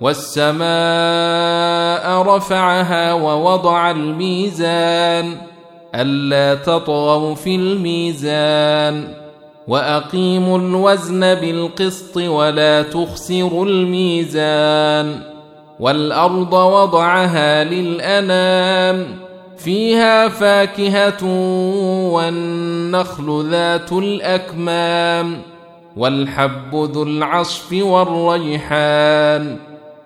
والسماء رفعها ووضع الميزان ألا تطغوا في الميزان وأقيموا الوزن بالقسط ولا تخسروا الميزان والأرض وضعها للأنام فيها فاكهة والنخل ذات الأكمام والحب ذو العصف والريحان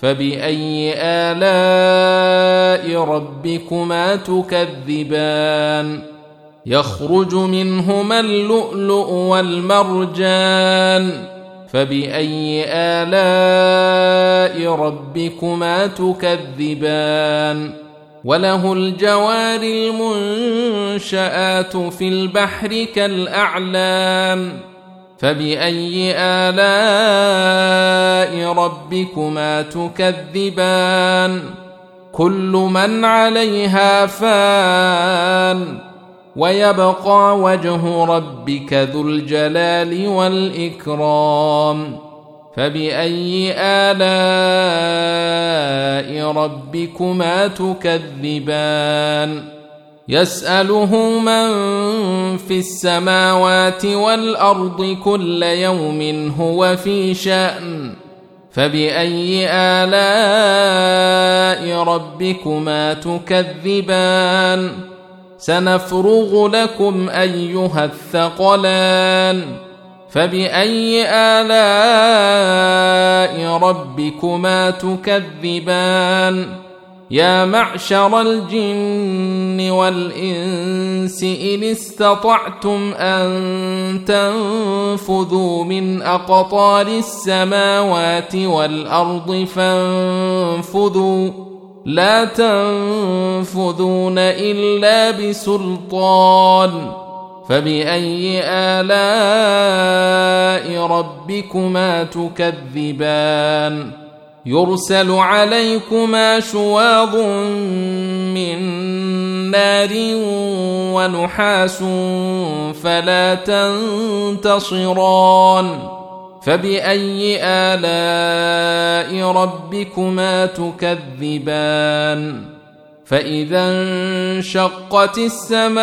فبأي آلاء ربكما تكذبان يخرج منهما اللؤلؤ والمرجان فبأي آلاء ربكما تكذبان وله الجوار المنشآت في البحر كالأعلام فبأي آلاء ربكما تكذبان كل من عليها فان ويبقى وجه ربك ذو الجلال والإكرام فبأي آلاء ربكما تكذبان يسأله من في السماوات والأرض كل يوم هو في شأن. فبأي آلاء ربكما تكذبان؟ سنفرغ لكم أيها الثقلان. فبأي آلاء ربكما تكذبان؟ يا معشر الجن والإنس إن استطعتم أن تنفذوا من أقطار السماوات والأرض فانفذوا. لا تنفذون إلا بسلطان. فبأي آلاء ربكما تكذبان؟ يرسل عليكما شواظ من نار ونحاس فلا تنتصران فبأي آلاء ربكما تكذبان فإذا انشقت السماء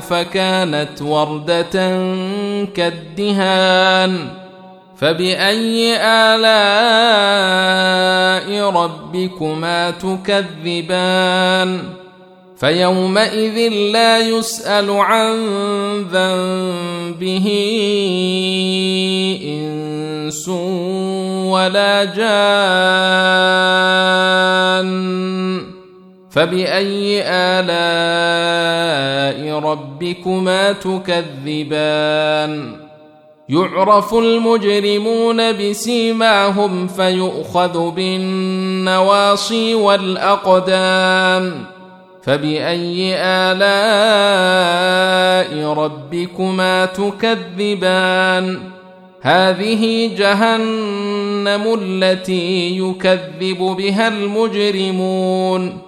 فكانت وردة كالدهان فبأي آلاء ربكما تكذبان فيومئذ لا يسأل عن ذنبه إنس ولا جان فبأي آلاء ربكما تكذبان يعرف المجرمون بسيماهم فيؤخذ بالنواصي والأقدام فبأي آلاء ربكما تكذبان هذه جهنم التي يكذب بها المجرمون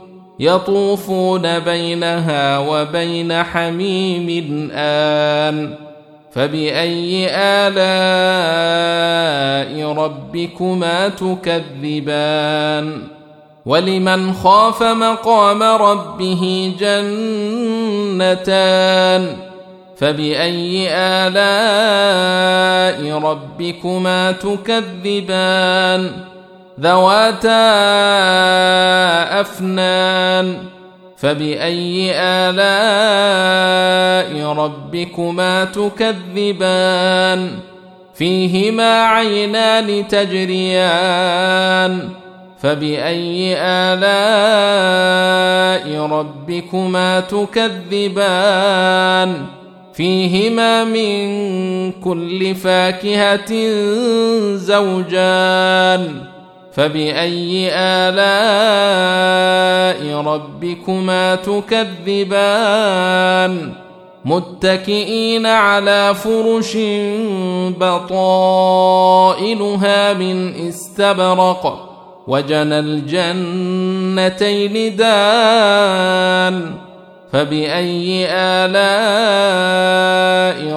يطوفون بينها وبين حميم آن فبأي آلاء ربكما تكذبان؟ ولمن خاف مقام ربه جنتان؟ فبأي آلاء ربكما تكذبان؟ ذواتا أفنان؟ فبأي آلاء ربكما تكذبان؟ فيهما عينان تجريان. فبأي آلاء ربكما تكذبان؟ فيهما من كل فاكهة زوجان. فبأي آلاء ربكما تكذبان؟ متكئين على فرش بطائلها من استبرق وجنى الجنتين دان. فبأي آلاء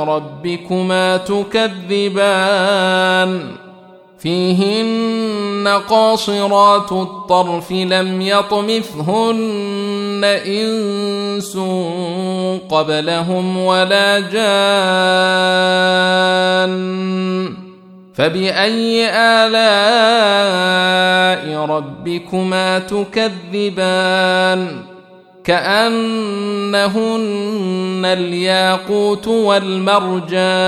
ربكما تكذبان؟ فيهن قاصرات الطرف لم يطمثهن إنس قبلهم ولا جان فبأي آلاء ربكما تكذبان كأنهن الياقوت والمرجان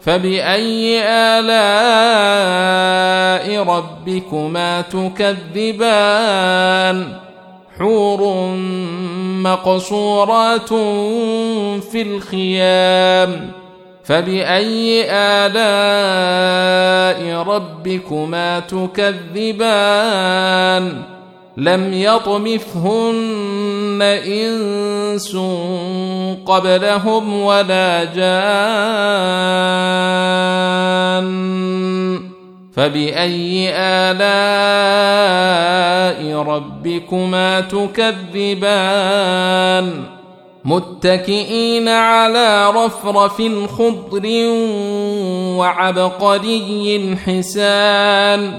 فبأي آلاء ربكما تكذبان؟ حور مقصورات في الخيام. فبأي آلاء ربكما تكذبان؟ لم يطمثهن إنس قبلهم ولا جان. فبأي آلاء ربكما تكذبان؟ متكئين على رفرف خضر وعبقري حسان.